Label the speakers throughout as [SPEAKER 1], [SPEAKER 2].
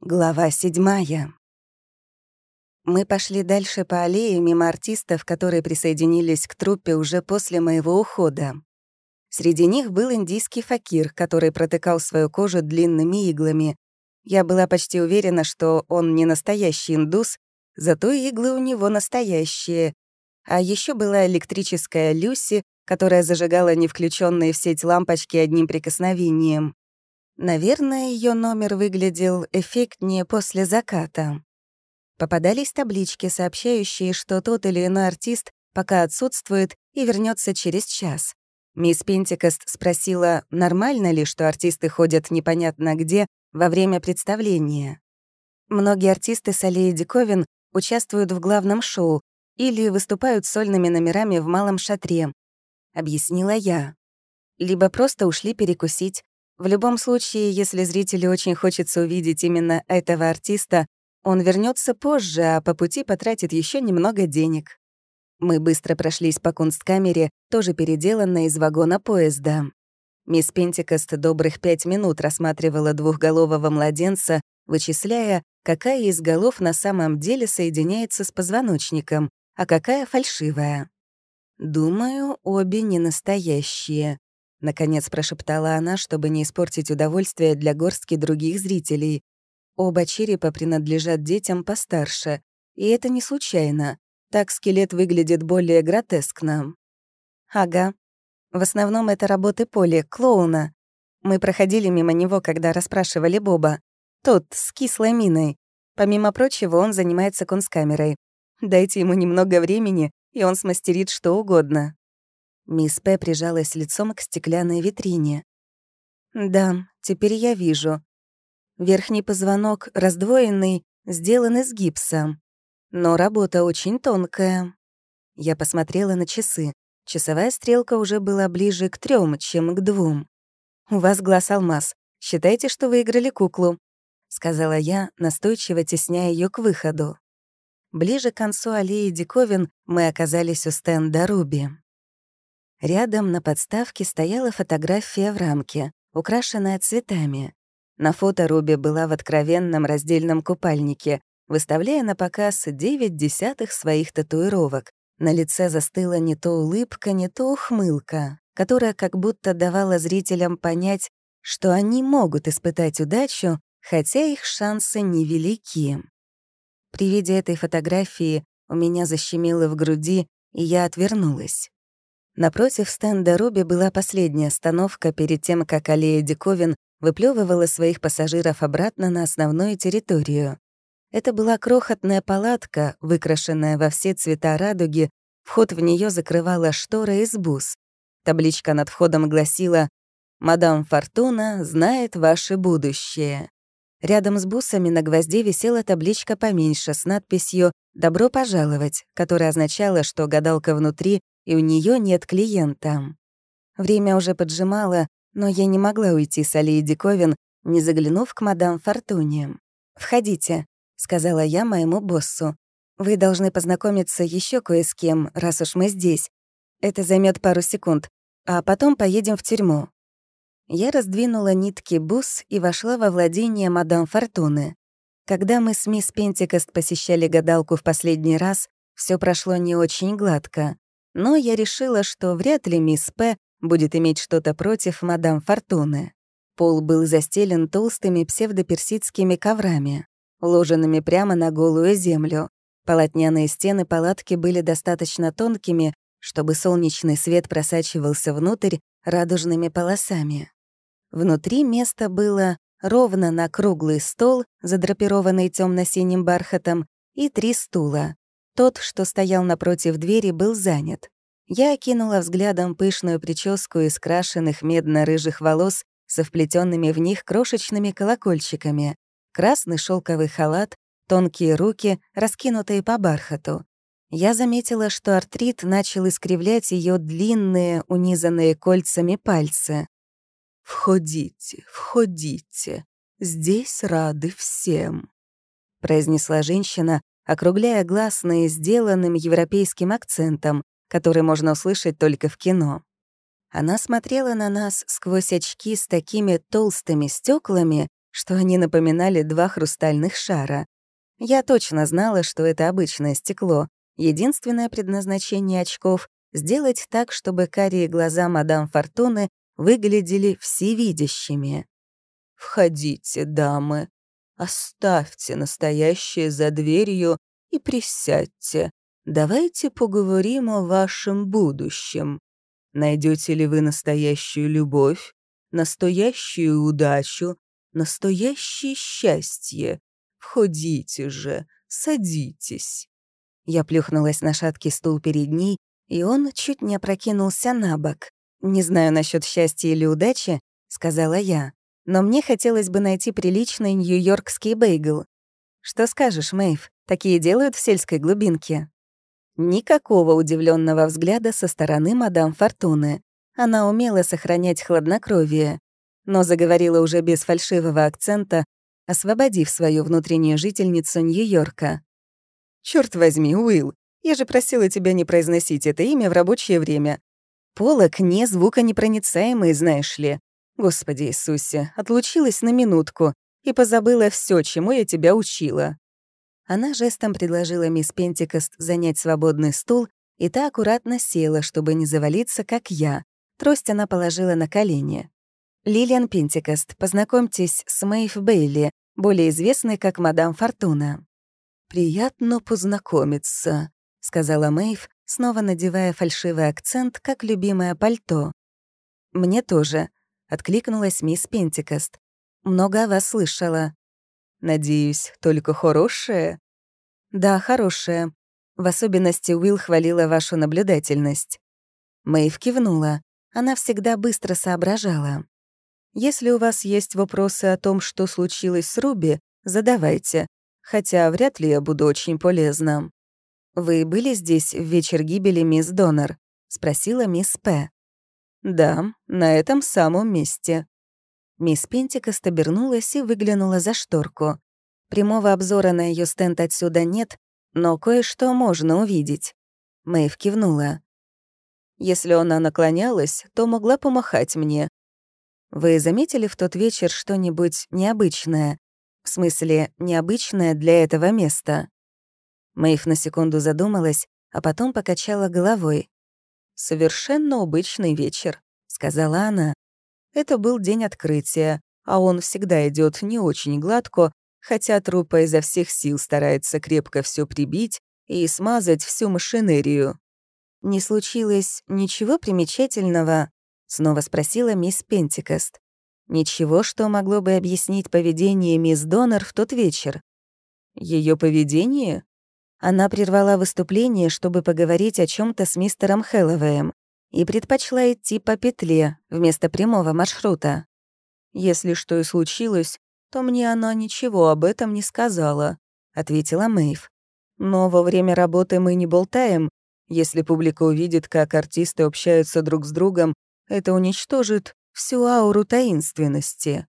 [SPEAKER 1] Глава седьмая. Мы пошли дальше по аллее мимо артистов, которые присоединились к труппе уже после моего ухода. Среди них был индийский факир, который протыкал свою кожу длинными иглами. Я была почти уверена, что он не настоящий индус, зато иглы у него настоящие. А еще была электрическая Люси, которая зажигала не включенные в сеть лампочки одним прикосновением. Наверное, ее номер выглядел эффектнее после заката. Попадались таблички, сообщающие, что тот или иной артист пока отсутствует и вернется через час. Мисс Пентикост спросила, нормально ли, что артисты ходят непонятно где во время представления. Многие артисты с аллеи диковин участвуют в главном шоу или выступают сольными номерами в малом шатре, объяснила я. Либо просто ушли перекусить, в любом случае, если зрителю очень хочется увидеть именно этого артиста, он вернется позже, а по пути потратит еще немного денег. Мы быстро прошлись по кунсткамере, тоже переделанной из вагона поезда. Мисс Пентикост добрых пять минут рассматривала двухголового младенца, вычисляя, какая из голов на самом деле соединяется с позвоночником, а какая фальшивая. Думаю, обе не настоящие. — наконец прошептала она, чтобы не испортить удовольствие для горстки других зрителей. Оба черепа принадлежат детям постарше, и это не случайно. Так скелет выглядит более гротескно. Ага. В основном это работы Поли, клоуна. Мы проходили мимо него, когда расспрашивали Боба. Тот, с кислой миной. Помимо прочего, он занимается кунсткамерой. Дайте ему немного времени, и он смастерит что угодно. Мисс П. прижалась лицом к стеклянной витрине. «Да, теперь я вижу. Верхний позвонок, раздвоенный, сделан из гипса. Но работа очень тонкая». Я посмотрела на часы. Часовая стрелка уже была ближе к трем, чем к двум. «У вас глаз алмаз. Считайте, что выиграли куклу», — сказала я, настойчиво тесняя ее к выходу. Ближе к концу аллеи диковин мы оказались у стенда Руби. Рядом на подставке стояла фотография в рамке, украшенная цветами. На фото Руби была в откровенном раздельном купальнике, выставляя на показ девять десятых своих татуировок. На лице застыла не то улыбка, не то ухмылка, которая как будто давала зрителям понять, что они могут испытать удачу, хотя их шансы невелики. При виде этой фотографии у меня защемило в груди, и я отвернулась. Напротив стенда Руби была последняя остановка перед тем, как аллея диковин выплевывала своих пассажиров обратно на основную территорию. Это была крохотная палатка, выкрашенная во все цвета радуги, вход в нее закрывала штора из бус. Табличка над входом гласила «Мадам Фортуна знает ваше будущее». Рядом с бусами на гвозде висела табличка поменьше с надписью «Добро пожаловать», которая означала, что гадалка внутри и у нее нет клиента. Время уже поджимало, но я не могла уйти с аллеи диковин, не заглянув к мадам Фортуне. «Входите», — сказала я моему боссу. «Вы должны познакомиться еще кое с кем, раз уж мы здесь. Это займет пару секунд, а потом поедем в тюрьму». Я раздвинула нитки бус и вошла во владение мадам Фортуны. Когда мы с мисс Пентикост посещали гадалку в последний раз, все прошло не очень гладко но я решила, что вряд ли мисс П. будет иметь что-то против мадам Фортуны. Пол был застелен толстыми псевдоперсидскими коврами, уложенными прямо на голую землю. Полотняные стены палатки были достаточно тонкими, чтобы солнечный свет просачивался внутрь радужными полосами. Внутри место было ровно на круглый стол, задрапированный темно синим бархатом, и три стула, тот, что стоял напротив двери, был занят. Я окинула взглядом пышную прическу из крашенных медно-рыжих волос со вплетенными в них крошечными колокольчиками, красный шелковый халат, тонкие руки, раскинутые по бархату. Я заметила, что артрит начал искривлять ее длинные, унизанные кольцами пальцы. «Входите, входите, здесь рады всем», — произнесла женщина, округляя гласные сделанным европейским акцентом, который можно услышать только в кино. Она смотрела на нас сквозь очки с такими толстыми стеклами, что они напоминали два хрустальных шара. Я точно знала, что это обычное стекло. Единственное предназначение очков — сделать так, чтобы карие глаза мадам Фортуны выглядели всевидящими. «Входите, дамы, оставьте настоящее за дверью и присядьте. Давайте поговорим о вашем будущем. Найдете ли вы настоящую любовь, настоящую удачу, настоящее счастье? Входите же, садитесь». Я плюхнулась на шаткий стул перед ней, и он чуть не опрокинулся на бок. «Не знаю насчет счастья или удачи», — сказала я, «но мне хотелось бы найти приличный нью-йоркский бейгл. Что скажешь, Мэйв, такие делают в сельской глубинке?» Никакого удивленного взгляда со стороны мадам Фортуны. Она умела сохранять хладнокровие, но заговорила уже без фальшивого акцента, освободив свою внутреннюю жительницу Нью-Йорка. «Чёрт возьми, Уилл, я же просила тебя не произносить это имя в рабочее время. Полок не звуконепроницаемый, знаешь ли. Господи Иисусе, отлучилась на минутку и позабыла все, чему я тебя учила». Она жестом предложила мисс Пентикост занять свободный стул, и та аккуратно села, чтобы не завалиться, как я. Трость она положила на колени. Лилиан Пентикост, познакомьтесь с Мэйв Бейли, более известной как мадам Фортуна. «Приятно познакомиться», — сказала Мэйв, снова надевая фальшивый акцент, как любимое пальто. «Мне тоже», — откликнулась мисс Пентикост. «Много о вас слышала». «Надеюсь, только хорошее?» «Да, хорошее. В особенности Уилл хвалила вашу наблюдательность». Мэйв кивнула. Она всегда быстро соображала. Если у вас есть вопросы о том, что случилось с Руби, задавайте, хотя вряд ли я буду очень полезна. «Вы были здесь в вечер гибели мисс Донор?» — спросила мисс П. «Да, на этом самом месте». Мисс Пентикост обернулась и выглянула за шторку. Прямого обзора на ее стенд отсюда нет, но кое-что можно увидеть. Мэйв кивнула. Если она наклонялась, то могла помахать мне, вы заметили в тот вечер что-нибудь необычное? В смысле, необычное для этого места?» Мэйв на секунду задумалась, а потом покачала головой. «Совершенно обычный вечер», — сказала она. «Это был день открытия, а он всегда идет не очень гладко, хотя трупа изо всех сил старается крепко все прибить и смазать всю машинерию. Не случилось ничего примечательного Снова спросила мисс Пентикост. Ничего, что могло бы объяснить поведение мисс Донор в тот вечер. Ее поведение? Она прервала выступление, чтобы поговорить о чем то с мистером Хэллоуэем и предпочла идти по петле вместо прямого маршрута. «Если что и случилось, то мне она ничего об этом не сказала», — ответила Мэйв. «Но во время работы мы не болтаем. Если публика увидит, как артисты общаются друг с другом это уничтожит всю ауру таинственности.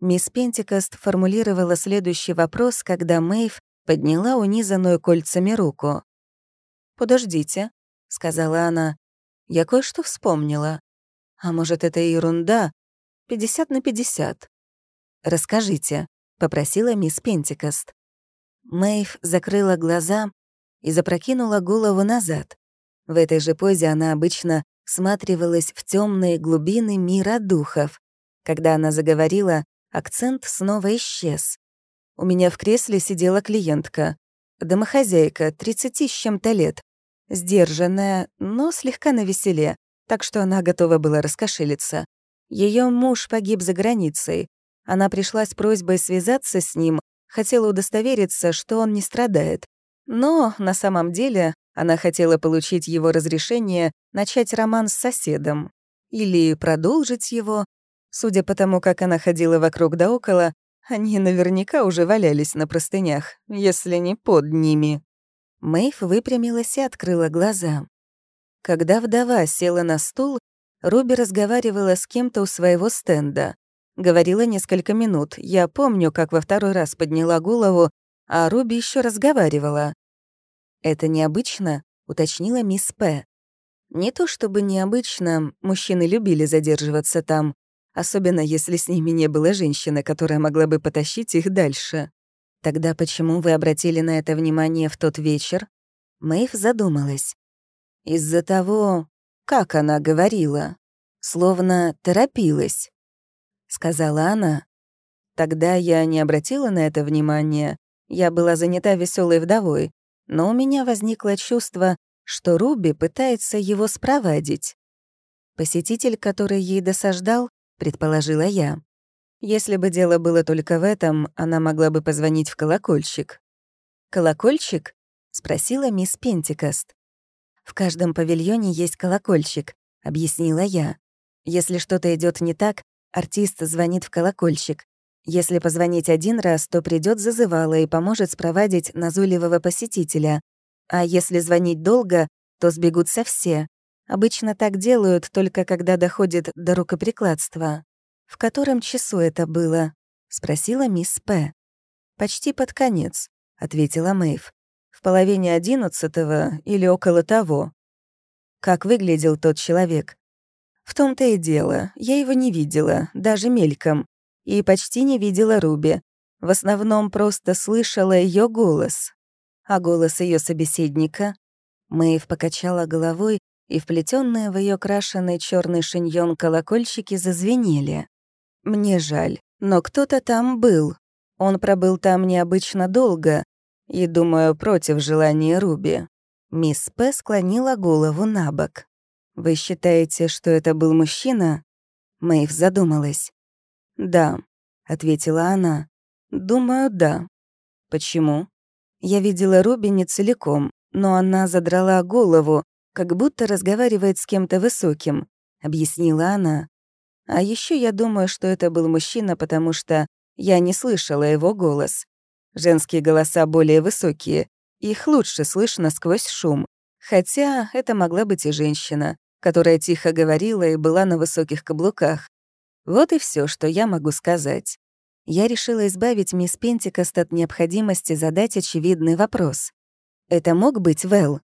[SPEAKER 1] Мисс Пентикост формулировала следующий вопрос, когда Мэйв подняла унизанную кольцами руку. «Подождите», — сказала она, — «я кое-что вспомнила. А может, это ерунда? 50 на 50. «Расскажите», — попросила мисс Пентикост. Мэйв закрыла глаза и запрокинула голову назад. В этой же позе она обычно всматривалась в темные глубины мира духов. Когда она заговорила, акцент снова исчез. У меня в кресле сидела клиентка. Домохозяйка, 30 с чем-то лет. Сдержанная, но слегка навеселе, так что она готова была раскошелиться. Ее муж погиб за границей. Она пришла с просьбой связаться с ним, хотела удостовериться, что он не страдает. Но на самом деле она хотела получить его разрешение начать роман с соседом. Или продолжить его. Судя по тому, как она ходила вокруг да около, они наверняка уже валялись на простынях, если не под ними. Мэйв выпрямилась и открыла глаза. Когда вдова села на стул, Руби разговаривала с кем-то у своего стенда. Говорила несколько минут. Я помню, как во второй раз подняла голову, а Руби еще разговаривала. «Это необычно?» — уточнила мисс П. Не то чтобы необычно, мужчины любили задерживаться там. Особенно если с ними не было женщины, которая могла бы потащить их дальше. Тогда почему вы обратили на это внимание в тот вечер? Мэйв задумалась. Из-за того, как она говорила, словно торопилась, сказала она. Тогда я не обратила на это внимания, я была занята веселой вдовой, но у меня возникло чувство, что Руби пытается его спровадить. Посетитель, который ей досаждал, предположила я. Если бы дело было только в этом, она могла бы позвонить в колокольчик. «Колокольчик?» — спросила мисс Пентикост. «В каждом павильоне есть колокольчик», — объяснила я. «Если что-то идет не так, артист звонит в колокольчик. Если позвонить один раз, то придет зазывало и поможет спровадить назойливого посетителя. А если звонить долго, то сбегутся все. Обычно так делают, только когда доходит до рукоприкладства. «В котором часу это было?» — спросила мисс П. «Почти под конец», — ответила Мэйв. «В половине одиннадцатого или около того». «Как выглядел тот человек?» «В том-то и дело. Я его не видела, даже мельком. И почти не видела Руби. В основном просто слышала ее голос. А голос ее собеседника?» Мэйв покачала головой, и вплетенные в ее крашеный черный шиньон колокольчики зазвенели. Мне жаль, но кто-то там был. Он пробыл там необычно долго и, думаю, против желания Руби. Мисс П. склонила голову на бок. «Вы считаете, что это был мужчина?» Мэйв задумалась. «Да», — ответила она. «Думаю, да». «Почему?» Я видела Руби не целиком, но она задрала голову, как будто разговаривает с кем-то высоким, — объяснила она. А еще я думаю, что это был мужчина, потому что я не слышала его голос. Женские голоса более высокие, их лучше слышно сквозь шум. Хотя это могла быть и женщина, которая тихо говорила и была на высоких каблуках. Вот и все, что я могу сказать. Я решила избавить мисс Пентикост от необходимости задать очевидный вопрос. Это мог быть Вэл?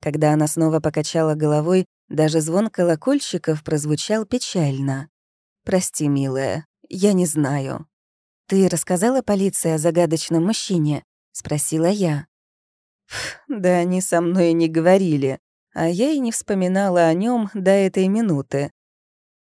[SPEAKER 1] Когда она снова покачала головой, даже звон колокольчиков прозвучал печально. «Прости, милая, я не знаю». «Ты рассказала полиции о загадочном мужчине?» — спросила я. «Да они со мной не говорили, а я и не вспоминала о нем до этой минуты».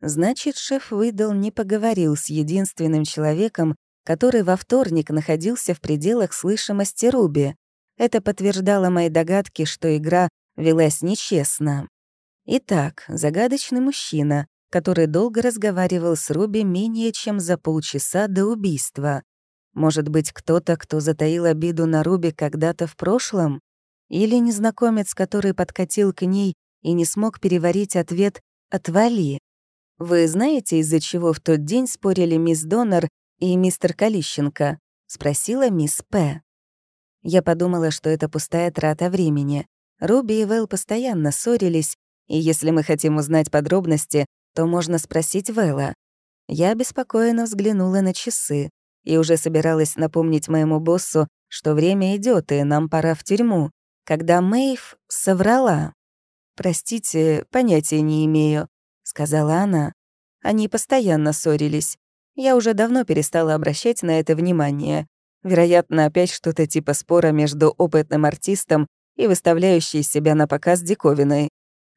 [SPEAKER 1] Значит, шеф выдал не поговорил с единственным человеком, который во вторник находился в пределах слышимости Руби. Это подтверждало мои догадки, что игра велась нечестно. Итак, загадочный мужчина, который долго разговаривал с Руби менее чем за полчаса до убийства. Может быть, кто-то, кто затаил обиду на Руби когда-то в прошлом? Или незнакомец, который подкатил к ней и не смог переварить ответ «отвали». «Вы знаете, из-за чего в тот день спорили мисс Донор и мистер Калищенко?» — спросила мисс П. Я подумала, что это пустая трата времени. Руби и Вэл постоянно ссорились, и если мы хотим узнать подробности, то можно спросить Вэлла. Я беспокойно взглянула на часы и уже собиралась напомнить моему боссу, что время идет и нам пора в тюрьму, когда Мэйв соврала. «Простите, понятия не имею», — сказала она. Они постоянно ссорились. Я уже давно перестала обращать на это внимание. Вероятно, опять что-то типа спора между опытным артистом и выставляющей себя на показ диковиной.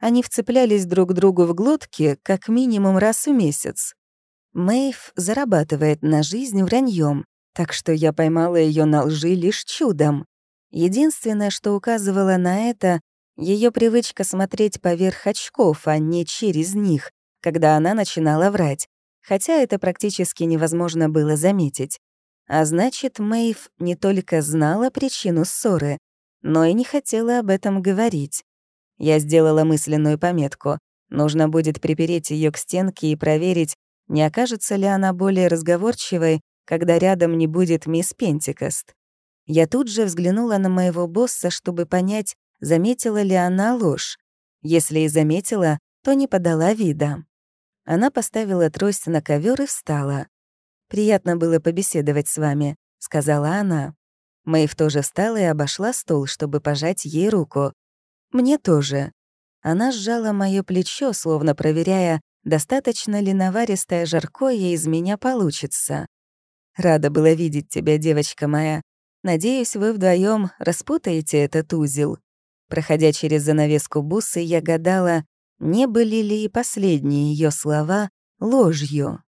[SPEAKER 1] Они вцеплялись друг другу в глотки как минимум раз в месяц. Мэйв зарабатывает на жизнь враньем, так что я поймала ее на лжи лишь чудом. Единственное, что указывало на это, ее привычка смотреть поверх очков, а не через них, когда она начинала врать, хотя это практически невозможно было заметить. А значит, Мэйв не только знала причину ссоры, но и не хотела об этом говорить. Я сделала мысленную пометку. Нужно будет припереть ее к стенке и проверить, не окажется ли она более разговорчивой, когда рядом не будет мисс Пентикост. Я тут же взглянула на моего босса, чтобы понять, заметила ли она ложь. Если и заметила, то не подала вида. Она поставила трость на ковер и встала. «Приятно было побеседовать с вами», — сказала она. Мэйв тоже встала и обошла стол, чтобы пожать ей руку. «Мне тоже». Она сжала моё плечо, словно проверяя, достаточно ли наваристое жаркое из меня получится. Рада была видеть тебя, девочка моя. Надеюсь, вы вдвоем распутаете этот узел. Проходя через занавеску бусы, я гадала, не были ли последние ее слова ложью.